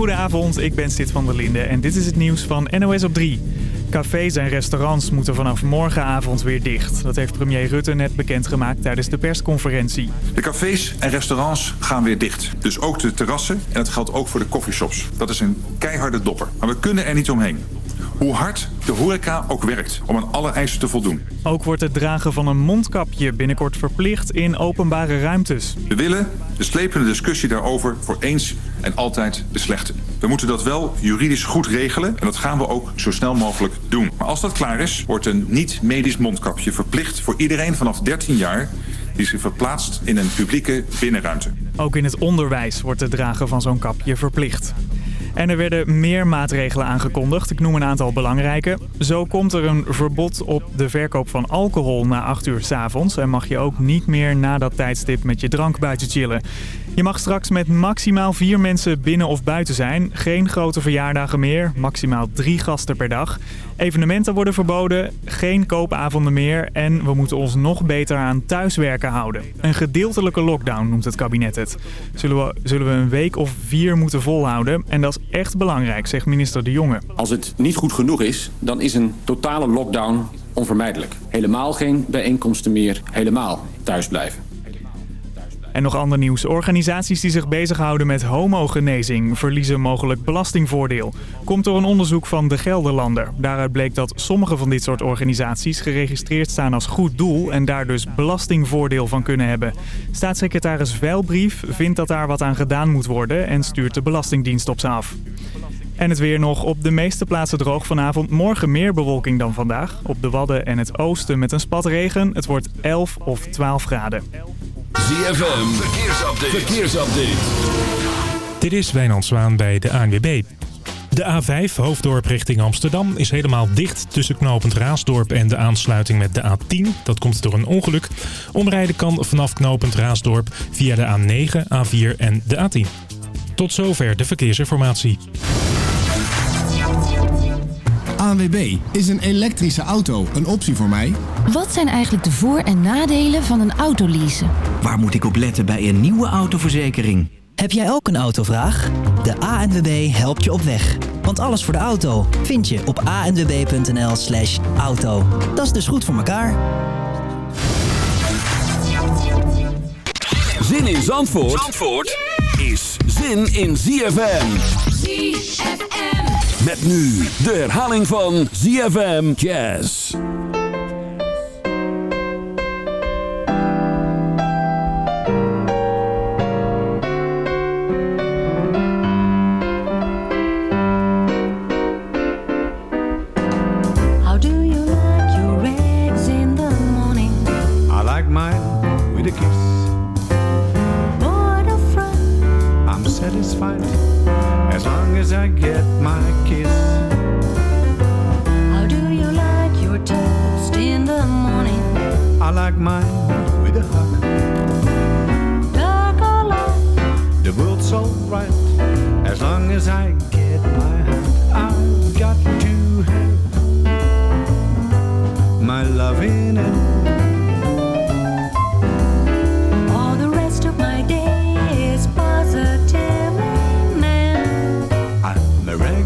Goedenavond, ik ben Sid van der Linde en dit is het nieuws van NOS op 3. Cafés en restaurants moeten vanaf morgenavond weer dicht. Dat heeft premier Rutte net bekendgemaakt tijdens de persconferentie. De cafés en restaurants gaan weer dicht. Dus ook de terrassen en dat geldt ook voor de coffeeshops. Dat is een keiharde dopper. Maar we kunnen er niet omheen. Hoe hard de horeca ook werkt om aan alle eisen te voldoen. Ook wordt het dragen van een mondkapje binnenkort verplicht in openbare ruimtes. We willen de slepende discussie daarover voor eens en altijd beslechten. We moeten dat wel juridisch goed regelen en dat gaan we ook zo snel mogelijk doen. Maar als dat klaar is, wordt een niet-medisch mondkapje verplicht voor iedereen vanaf 13 jaar die zich verplaatst in een publieke binnenruimte. Ook in het onderwijs wordt het dragen van zo'n kapje verplicht. En er werden meer maatregelen aangekondigd. Ik noem een aantal belangrijke. Zo komt er een verbod op de verkoop van alcohol na 8 uur s avonds. En mag je ook niet meer na dat tijdstip met je drank buiten chillen. Je mag straks met maximaal vier mensen binnen of buiten zijn. Geen grote verjaardagen meer, maximaal drie gasten per dag. Evenementen worden verboden, geen koopavonden meer en we moeten ons nog beter aan thuiswerken houden. Een gedeeltelijke lockdown noemt het kabinet het. Zullen we, zullen we een week of vier moeten volhouden en dat is echt belangrijk, zegt minister De Jonge. Als het niet goed genoeg is, dan is een totale lockdown onvermijdelijk. Helemaal geen bijeenkomsten meer, helemaal thuis blijven. En nog ander nieuws. Organisaties die zich bezighouden met homogenezing verliezen mogelijk belastingvoordeel. Komt door een onderzoek van De Gelderlander. Daaruit bleek dat sommige van dit soort organisaties geregistreerd staan als goed doel... en daar dus belastingvoordeel van kunnen hebben. Staatssecretaris Veilbrief vindt dat daar wat aan gedaan moet worden... en stuurt de Belastingdienst op ze af. En het weer nog op de meeste plaatsen droog vanavond. Morgen meer bewolking dan vandaag. Op de Wadden en het oosten met een spat regen. Het wordt 11 of 12 graden. ZFM, verkeersupdate. verkeersupdate. Dit is Wijnand Zwaan bij de ANWB. De A5, hoofddorp richting Amsterdam, is helemaal dicht tussen knooppunt Raasdorp en de aansluiting met de A10. Dat komt door een ongeluk. Omrijden kan vanaf knooppunt Raasdorp via de A9, A4 en de A10. Tot zover de verkeersinformatie. ANWB, is een elektrische auto een optie voor mij? Wat zijn eigenlijk de voor- en nadelen van een autoleasen? Waar moet ik op letten bij een nieuwe autoverzekering? Heb jij ook een autovraag? De ANWB helpt je op weg. Want alles voor de auto vind je op anwb.nl slash auto. Dat is dus goed voor elkaar. Zin in Zandvoort, Zandvoort is zin in ZFM. ZFM. Met nu de herhaling van ZFM Jazz.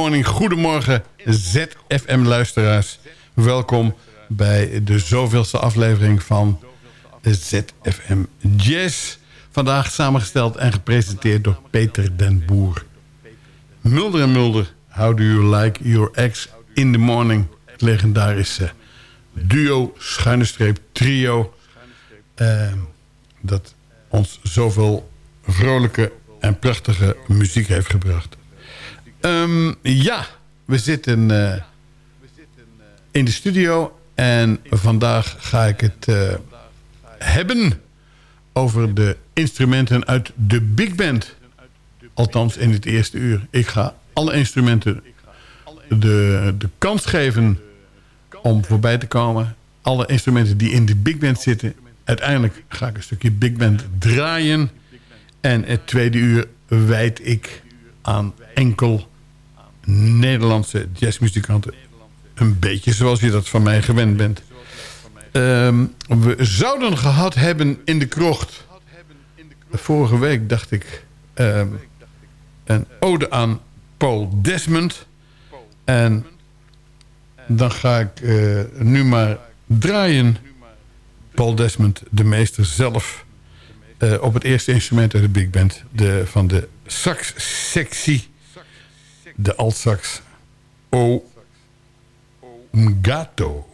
Goedemorgen ZFM-luisteraars. Welkom bij de zoveelste aflevering van ZFM Jazz. Vandaag samengesteld en gepresenteerd door Peter den Boer. Mulder en Mulder, How do you like your ex in the morning? Het legendarische duo, schuine streep, trio... eh, dat ons zoveel vrolijke en prachtige muziek heeft gebracht. Ehm, ja, we zitten eh, in de studio en vandaag ga ik het eh, hebben over de instrumenten uit de big band. Althans in het eerste uur. Ik ga alle instrumenten de, de kans geven om voorbij te komen. Alle instrumenten die in de big band zitten. Uiteindelijk ga ik een stukje big band draaien. En het tweede uur wijd ik aan enkel Nederlandse jazzmuzikanten. Een beetje zoals je dat van mij gewend bent. Ehm, we zouden gehad hebben in de krocht. Vorige week dacht ik... ehm, een ode aan Paul Desmond. En dan ga ik eh, nu maar draaien. Paul Desmond, de meester zelf... eh, op het eerste instrument uit de big band. De, van de sax-sectie. De altsax. O Gato.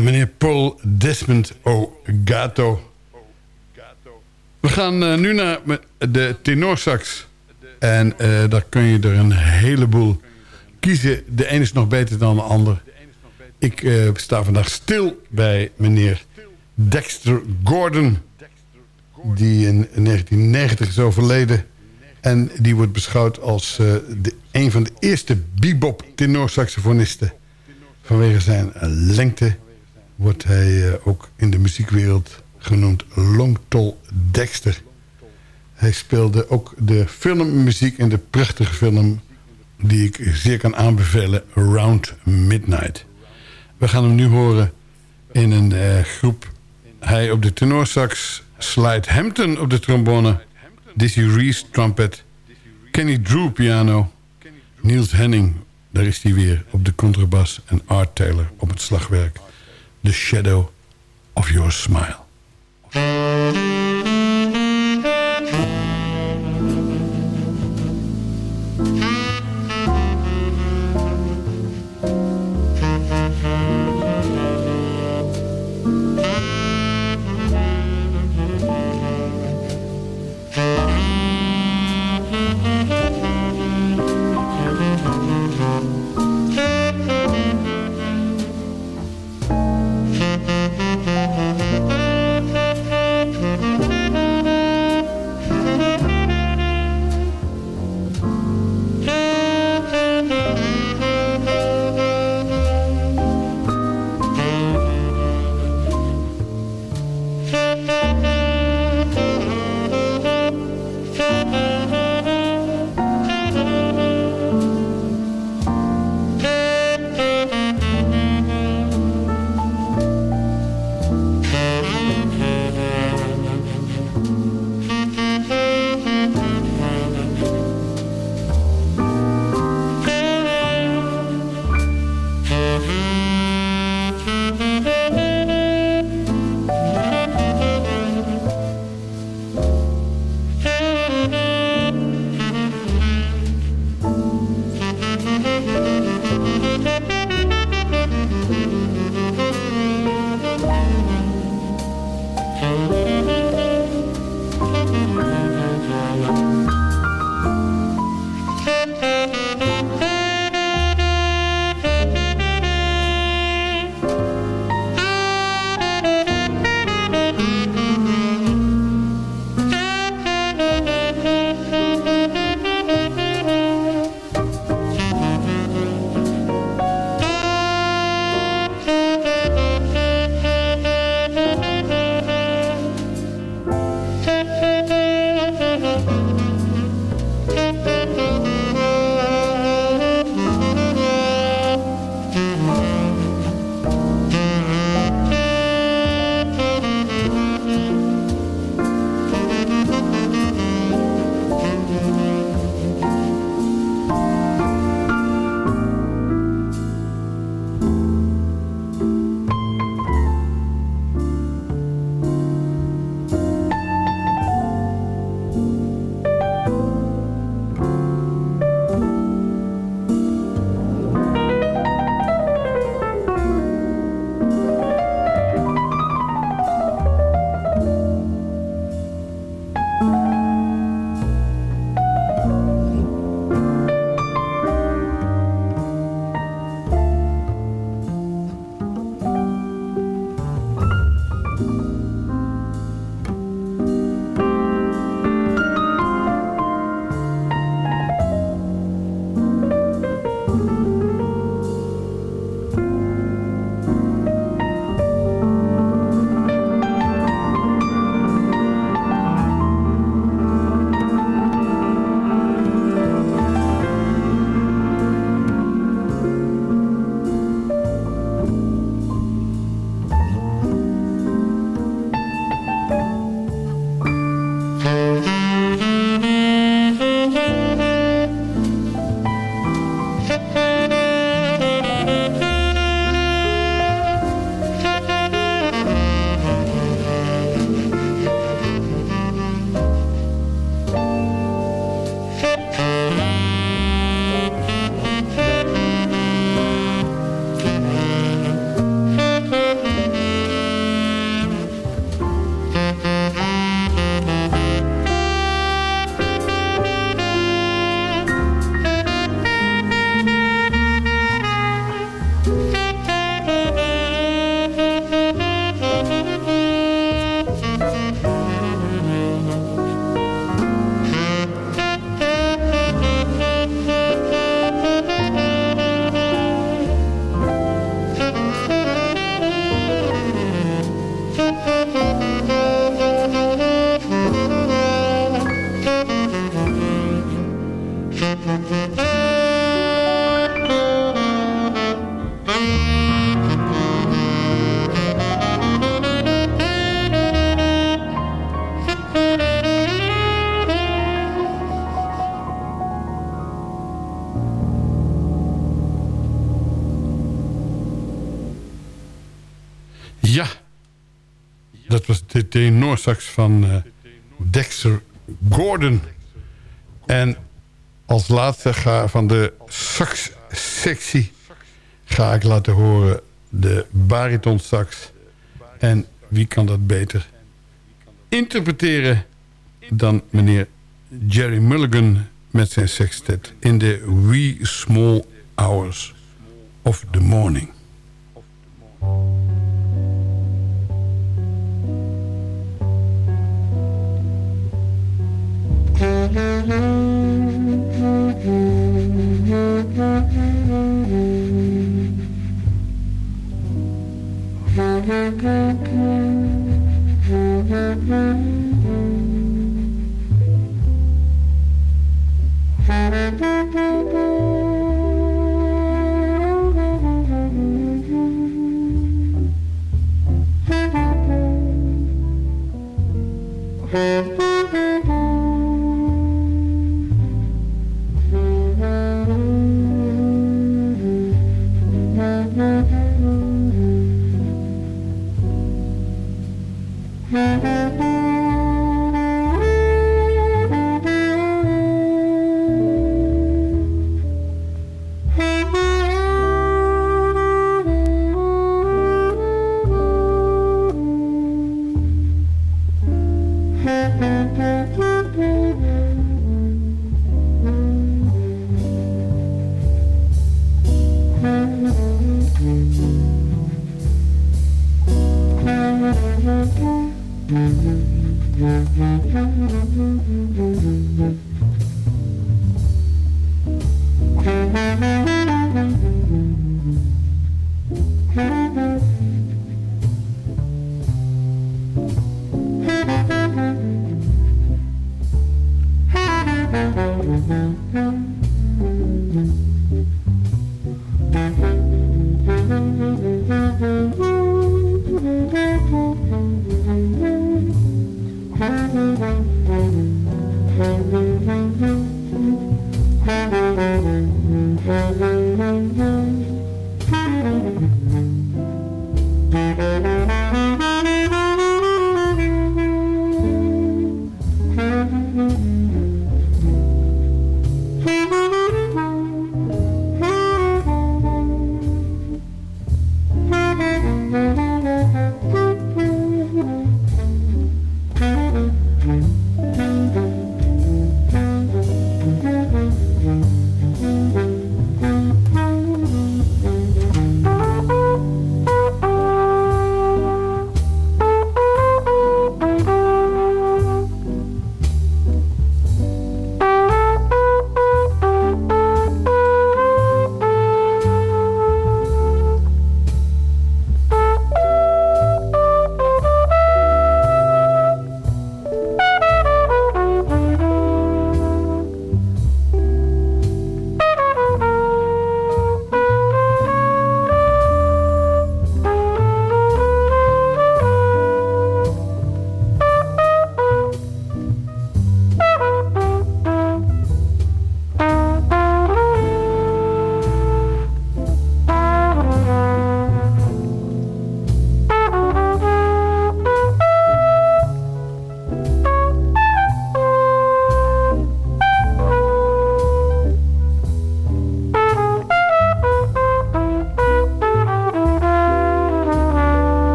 Meneer Paul Desmond O'Gato. We gaan eh, nu naar de tenorsax. En uh, daar kun je er een heleboel kiezen. De een is nog beter dan de ander. Ik uh, sta vandaag stil bij meneer Dexter Gordon. Die in 1990 is overleden. En die wordt beschouwd als de, een van de eerste bebop tenorsaxofonisten. Vanwege zijn lengte wordt hij uh, ook in de muziekwereld genoemd Longtol Dexter. Hij speelde ook de filmmuziek in de prachtige film... die ik zeer kan aanbevelen, Around Midnight. We gaan hem nu horen in een uh, groep. Hij op de tenorsax, Slide Hampton op de trombone... Dizzy Reese trumpet, Kenny Drew piano... Niels Henning, daar is hij weer, op de contrabas... en Art Taylor op het slagwerk. The Shadow of Your Smile. Tenorsax van uh, Dexter Gordon. En als laatste ga van de sax-sectie ga ik laten horen de bariton sax. En wie kan dat beter interpreteren dan meneer Jerry Mulligan met zijn sextet in de Wee Small Hours of the Morning. Mm-hmm.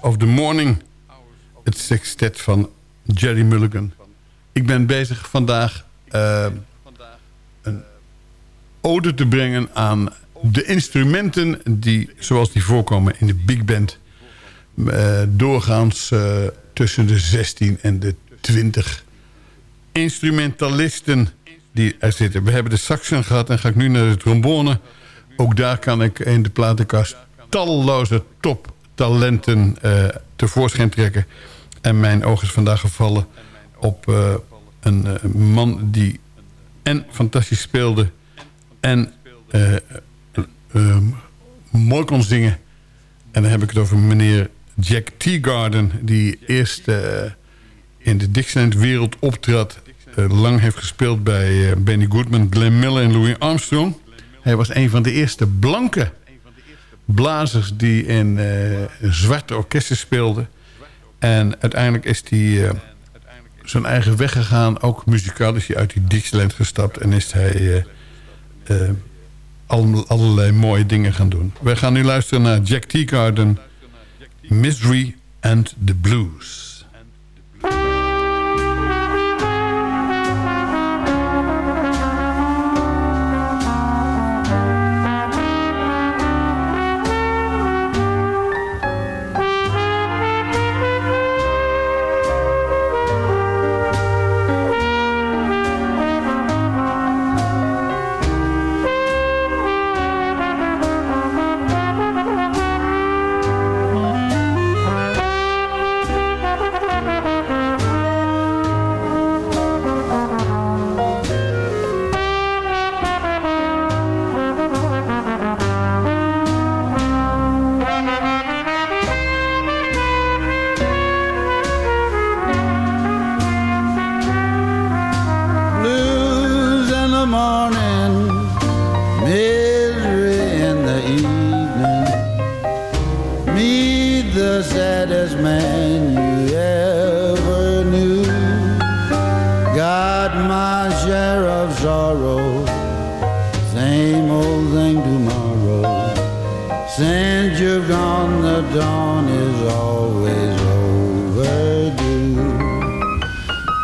Of the morning. Het sextet van Jerry Mulligan. Ik ben bezig vandaag uh, een ode te brengen aan de instrumenten... die, zoals die voorkomen in de big band... Uh, doorgaans uh, tussen de 16 en de 20 instrumentalisten die er zitten. We hebben de saxen gehad en ga ik nu naar de trombone. Ook daar kan ik in de platenkast talloze toptalenten uh, tevoorschijn trekken. En mijn oog is vandaag gevallen op uh, een uh, man die en fantastisch speelde... en mooi kon zingen. En dan heb ik het over meneer Jack Teagarden... die eerst in de Dixieland-wereld optrad... lang heeft gespeeld bij Benny Goodman, Glenn Miller en Louis Armstrong... Hij was een van de eerste blanke blazers die in uh, zwarte orkesten speelden. En uiteindelijk is hij uh, zijn eigen weg gegaan. Ook muzikaal is hij uit die Dixieland gestapt. En is hij uh, alle, allerlei mooie dingen gaan doen. We gaan nu luisteren naar Jack Teagarden. Misery and the Blues.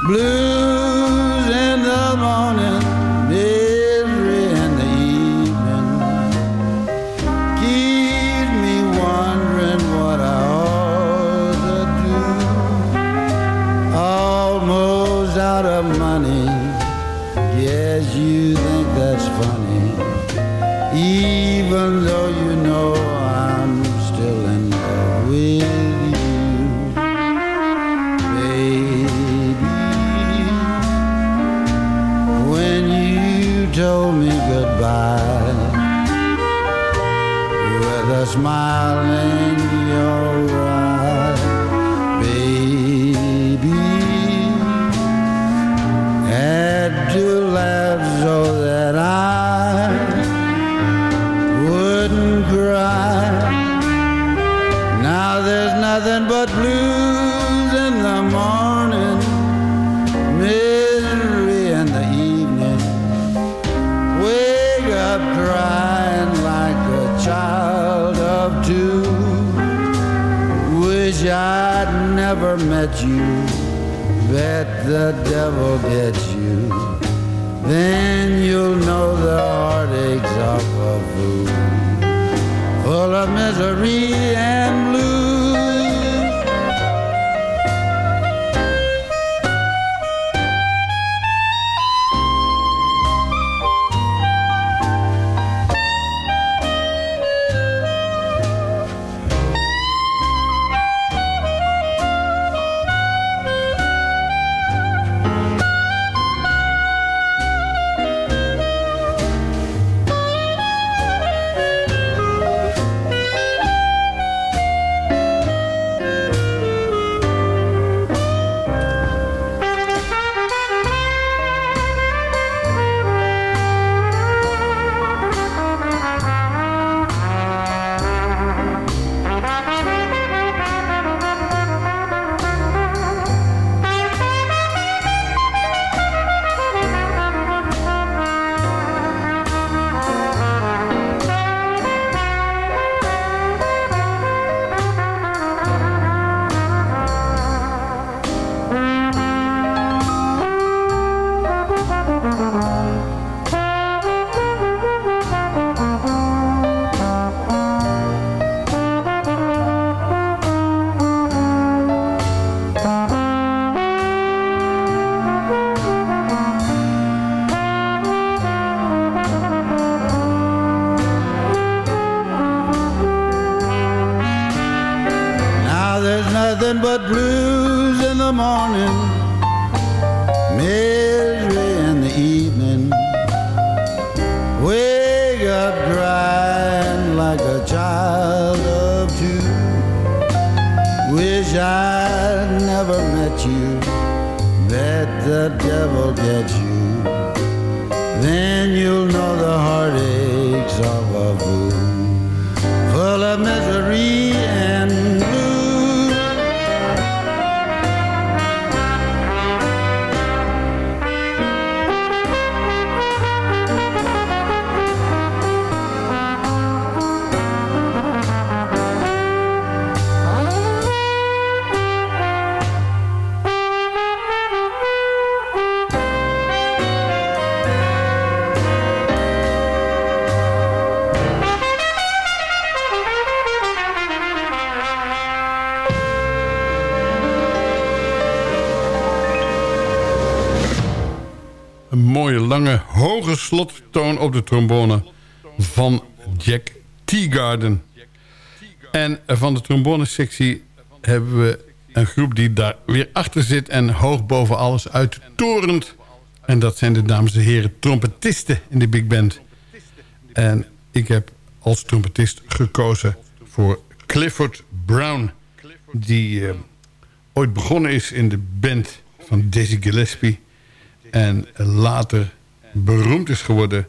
Blue. misery. Slottoon op de trombone van Jack Teagarden. En van de trombonesectie hebben we een groep die daar weer achter zit... en hoog boven alles uittorent. En dat zijn de dames en heren trompetisten in de big band. En ik heb als trompetist gekozen voor Clifford Brown... die eh, ooit begonnen is in de band van Dizzy Gillespie... En later beroemd is geworden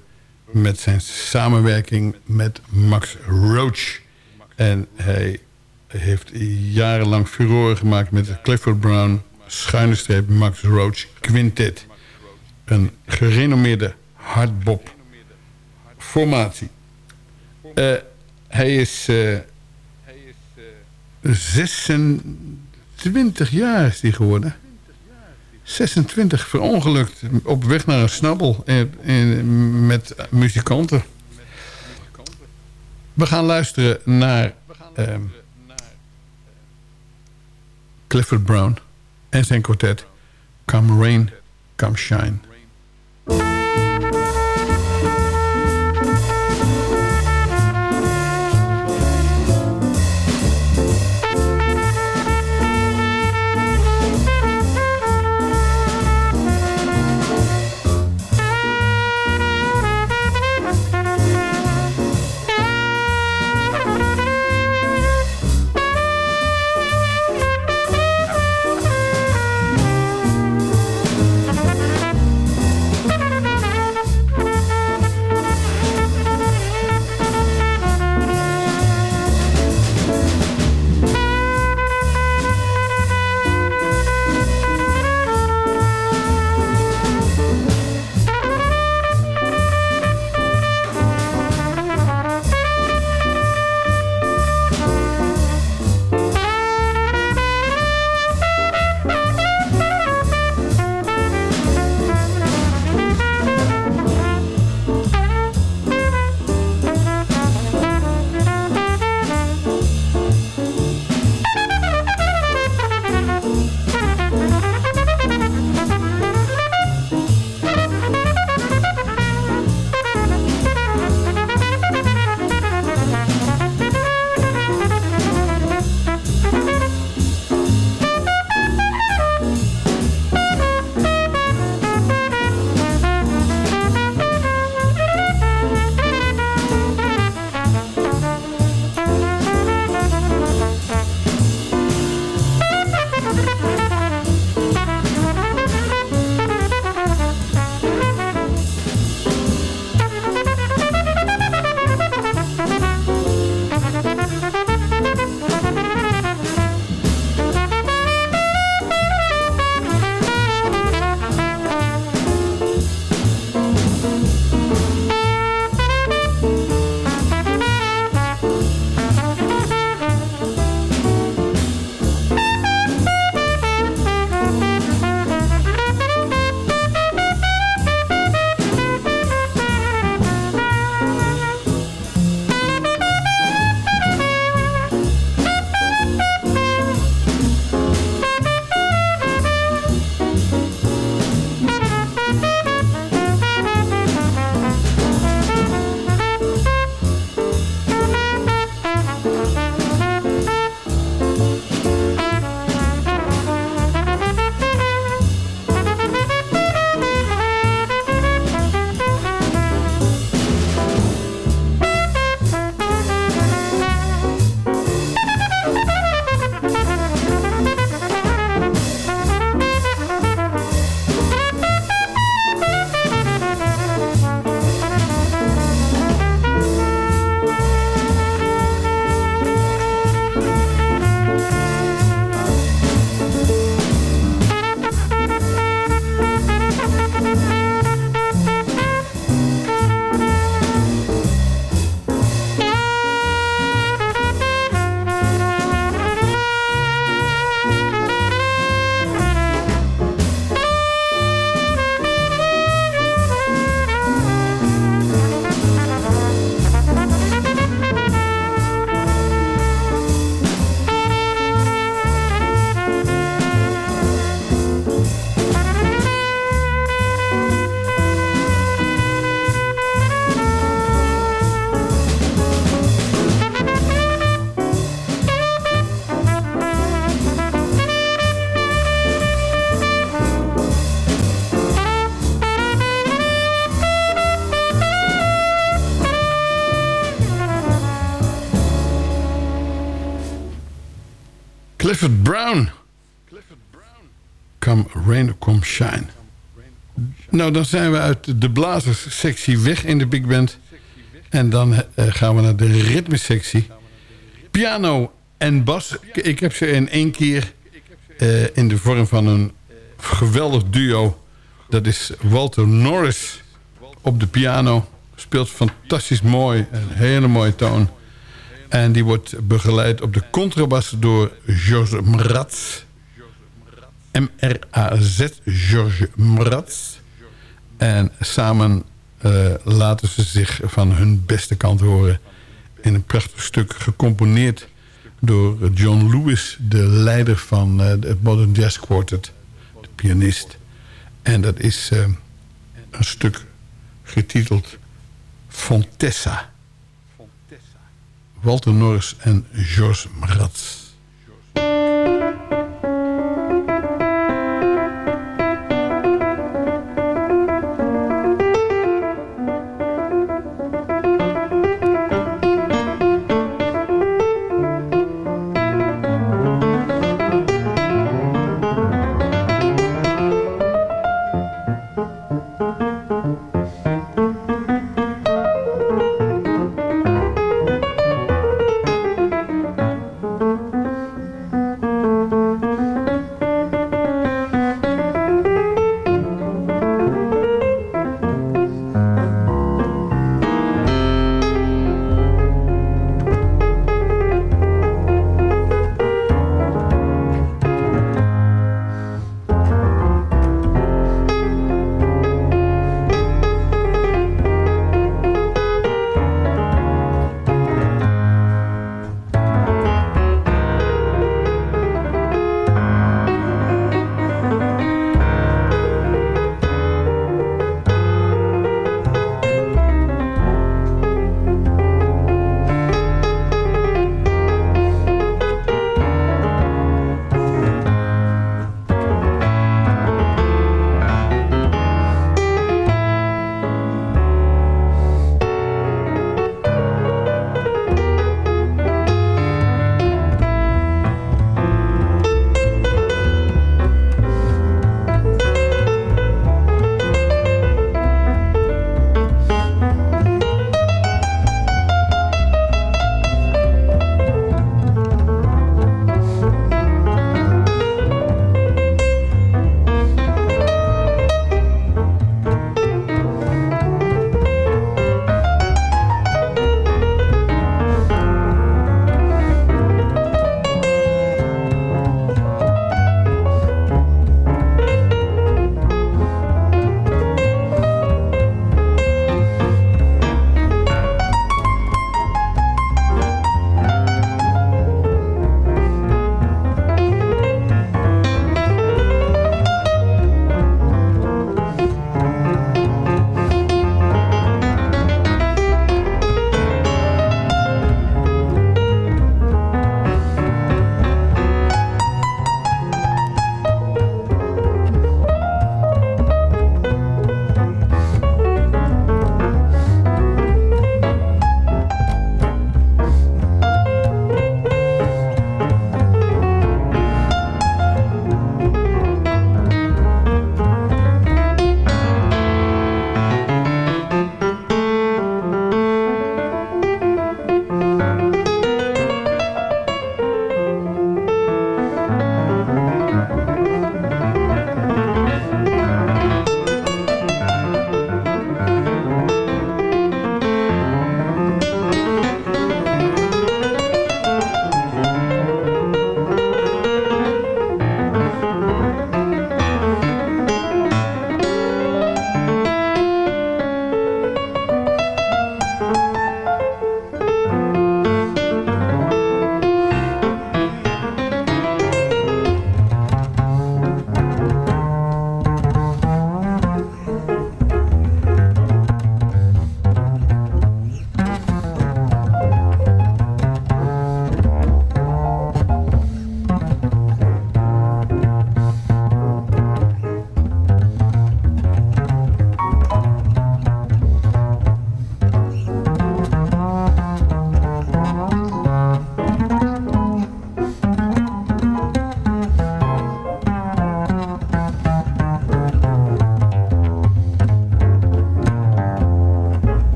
met zijn samenwerking met Max Roach. En hij heeft jarenlang furoren gemaakt met de Clifford Brown... schuine streep Max Roach Quintet. Een gerenommeerde hardbop formatie. Eh, hij is uh, 26 jaar is hij geworden... 26 verongelukt op weg naar een snabbel in, in, met muzikanten. We gaan luisteren naar um, Clifford Brown en zijn kwartet Come Rain, Come Shine. Clifford Brown. Come rain, come shine. Nou, dan zijn we uit de blazerssectie weg in de big band. En dan eh, gaan we naar de ritmesectie. Piano en bas. Ik heb ze in één keer eh, in de vorm van een geweldig duo. Dat is Walter Norris op de piano. Speelt fantastisch mooi. Een hele mooie toon. En die wordt begeleid op de contrabas door George Mraz. M-R-A-Z, George Mraz. En samen uh, laten ze zich van hun beste kant horen... in een prachtig stuk gecomponeerd door John Lewis... de leider van uh, het Modern Jazz Quartet, de pianist. En dat is uh, een stuk getiteld Fontessa. Walter Norris en George Mraz.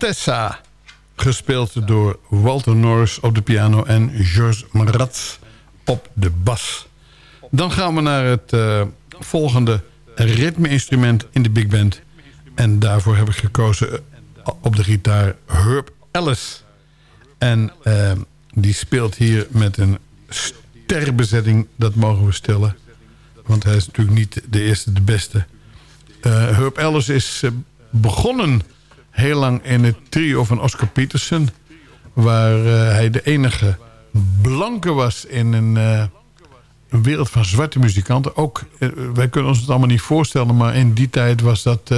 Fontessa. Gespeeld door Walter Norris op de piano en Georges Marat op de bas. Dan gaan we naar het uh, volgende ritme-instrument in de big band. En daarvoor heb ik gekozen eh, op de gitaar Herb Ellis. En uh, die speelt hier met een sterbezetting, dat mogen we stellen. Want hij is natuurlijk niet de eerste, de beste. Uh, Herb Ellis is begonnen heel lang in het trio van Oscar Peterson... waar hij de enige blanke was in een, een wereld van zwarte muzikanten. Ook, uh, wij kunnen ons het allemaal niet voorstellen... maar in die tijd was dat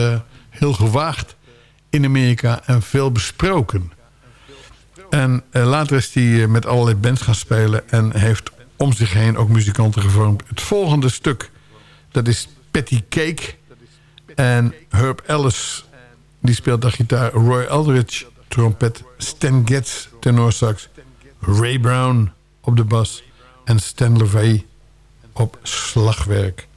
heel gewaagd in Amerika en veel besproken. En later is hij met allerlei bands gaan spelen... en heeft om zich heen ook muzikanten gevormd. Het volgende stuk, dat is Patty Cake... En Herb Ellis, die speelt de gitaar. Roy Aldridge, trompet. Stan Getz, tenorsax. Ray Brown op de bas. En Stan LeVay op slagwerk.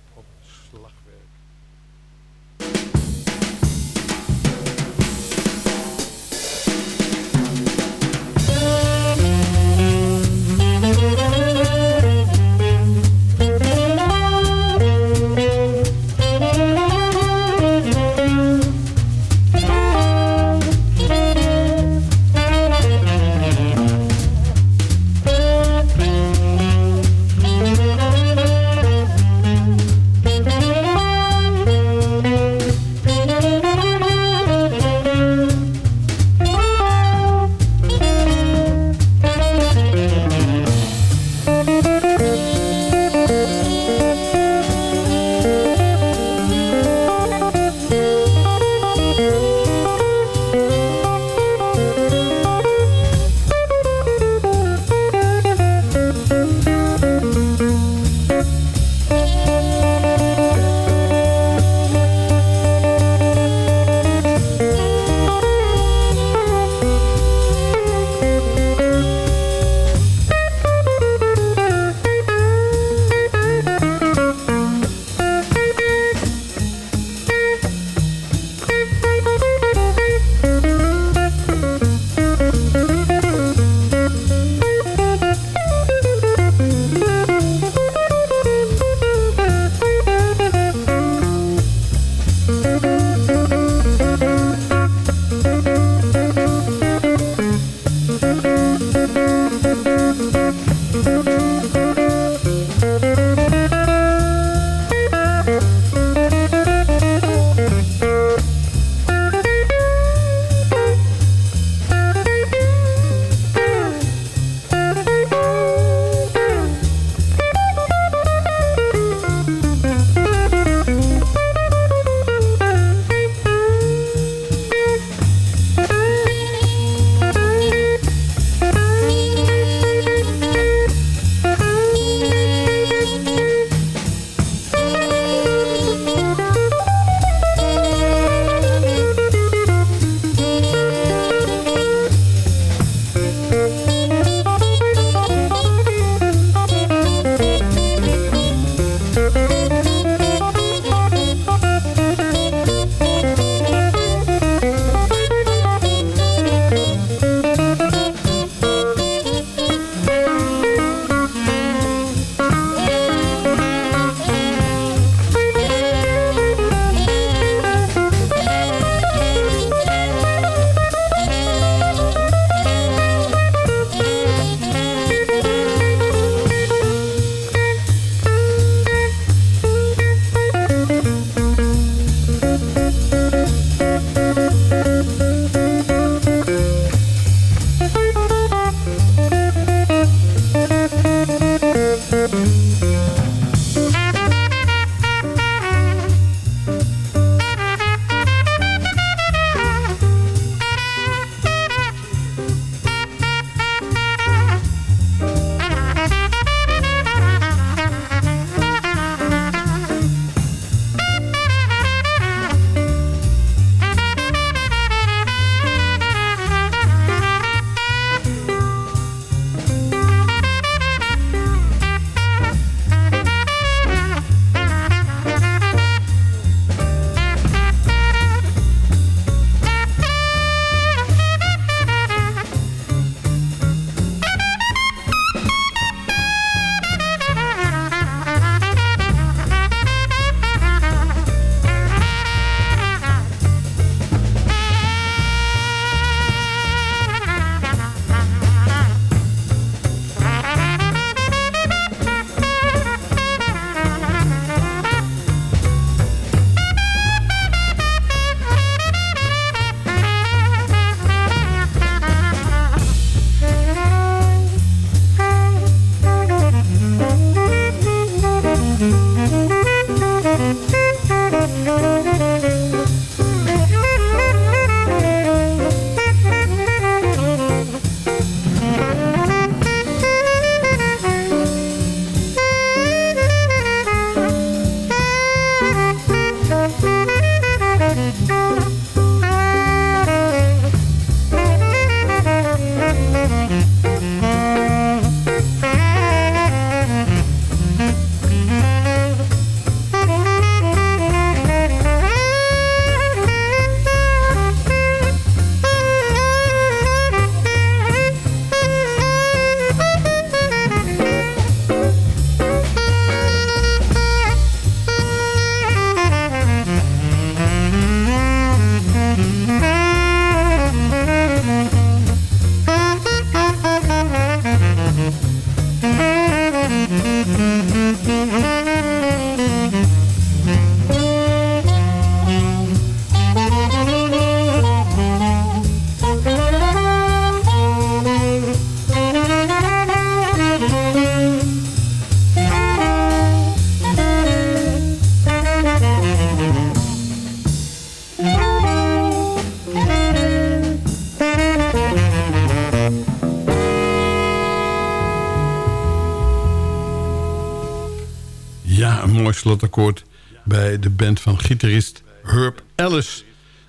Slotakkoord bij de band van gitarist Herb Ellis.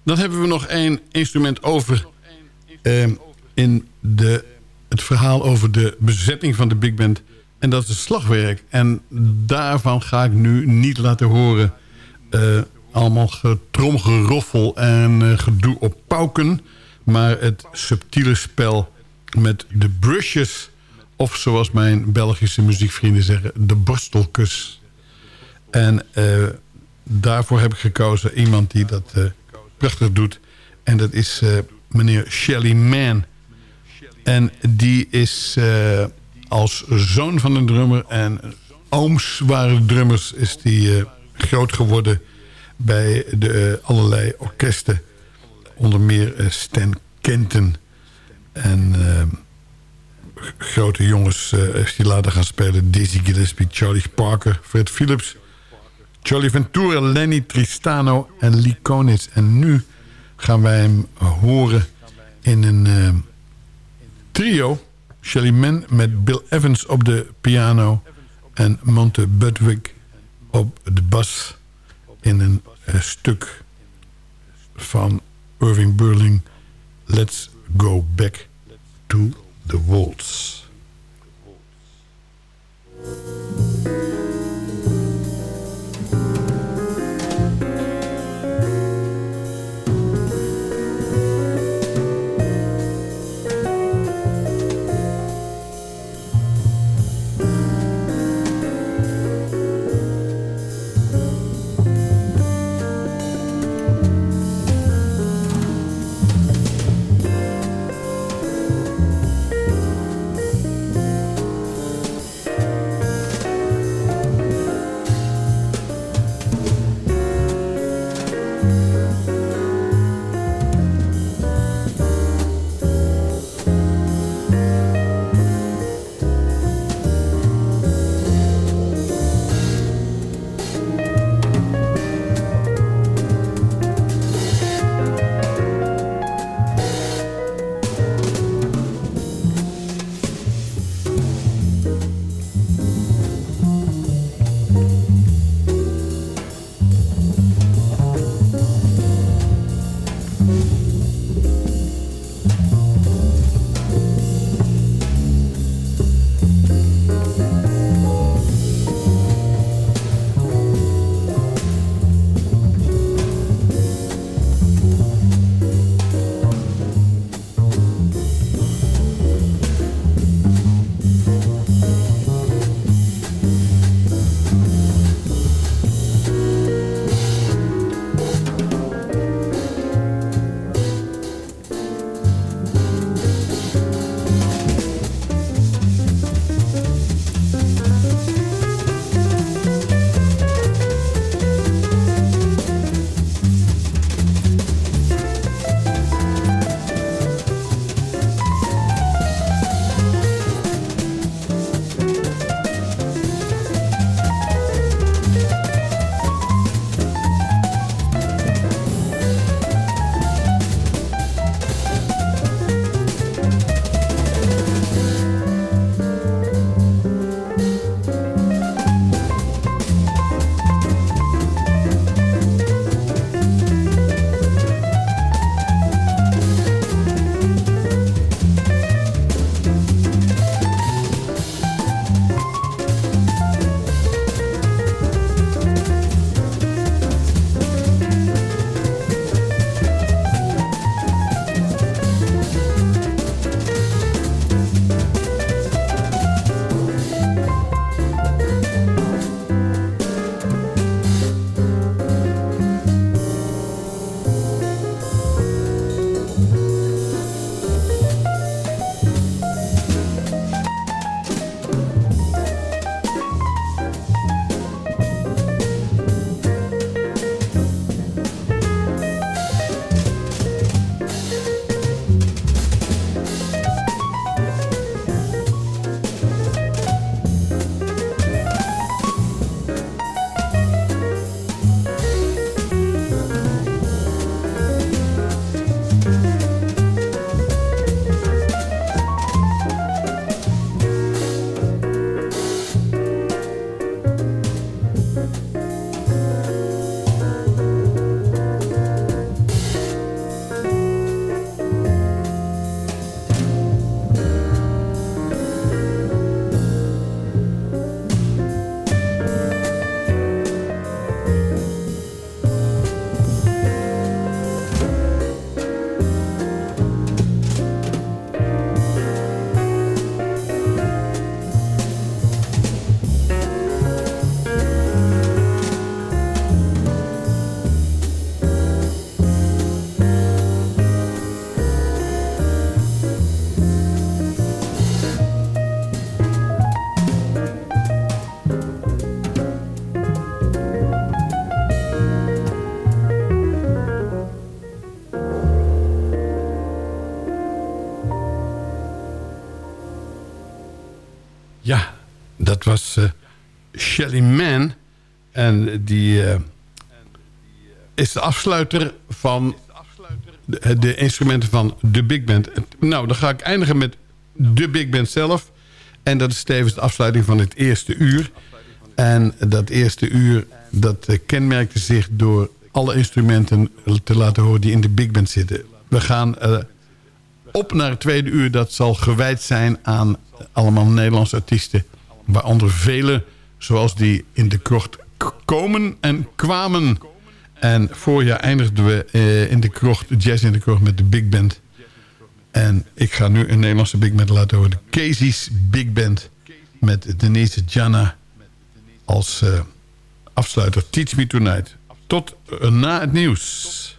Dan hebben we nog één instrument over eh, in de, het verhaal over de bezetting van de big band. En dat is het slagwerk. En daarvan ga ik nu niet laten horen... eh, allemaal getromgeroffel en eh, gedoe op pauken... maar het subtiele spel met de brushes... of zoals mijn Belgische muziekvrienden zeggen... de borstelkus. En eh, daarvoor heb ik gekozen iemand die dat eh, prachtig doet. En dat is eh, meneer Shelly Mann. En die is als zoon van een drummer... en ooms waren drummers... is die groot geworden bij de, allerlei orkesten. Onder meer Stan Kenton. En grote jongens heeft hij later gaan spelen. Dizzy Gillespie, Charlie Parker, Fred Phillips... Charlie Ventura, Lenny Tristano en Lee Konitz. En nu gaan wij hem horen in een eh, trio. Shelly Mann met Bill Evans op de piano... en Monte Budwig op de bas... in een eh, stuk van Irving Berling... Let's Go Back to the Waltz. Die eh, is de afsluiter van de, instrumenten van de Big Band. Nou, dan ga ik eindigen met de Big Band zelf. En dat is tevens de afsluiting van het eerste uur. En dat eerste uur, dat eh, kenmerkte zich door alle instrumenten te laten horen die in de Big Band zitten. We gaan eh, op naar het tweede uur. Dat zal gewijd zijn aan allemaal Nederlandse artiesten. Waaronder vele, zoals die in de krocht komen en kwamen. En vorig jaar eindigden we eh, in de krocht, jazz in de krocht met de Big Band. En ik ga nu een Nederlandse Big Band laten horen. De Casey's Big Band met Denise Jana als eh, afsluiter. Teach Me Tonight. Tot eh, na het nieuws.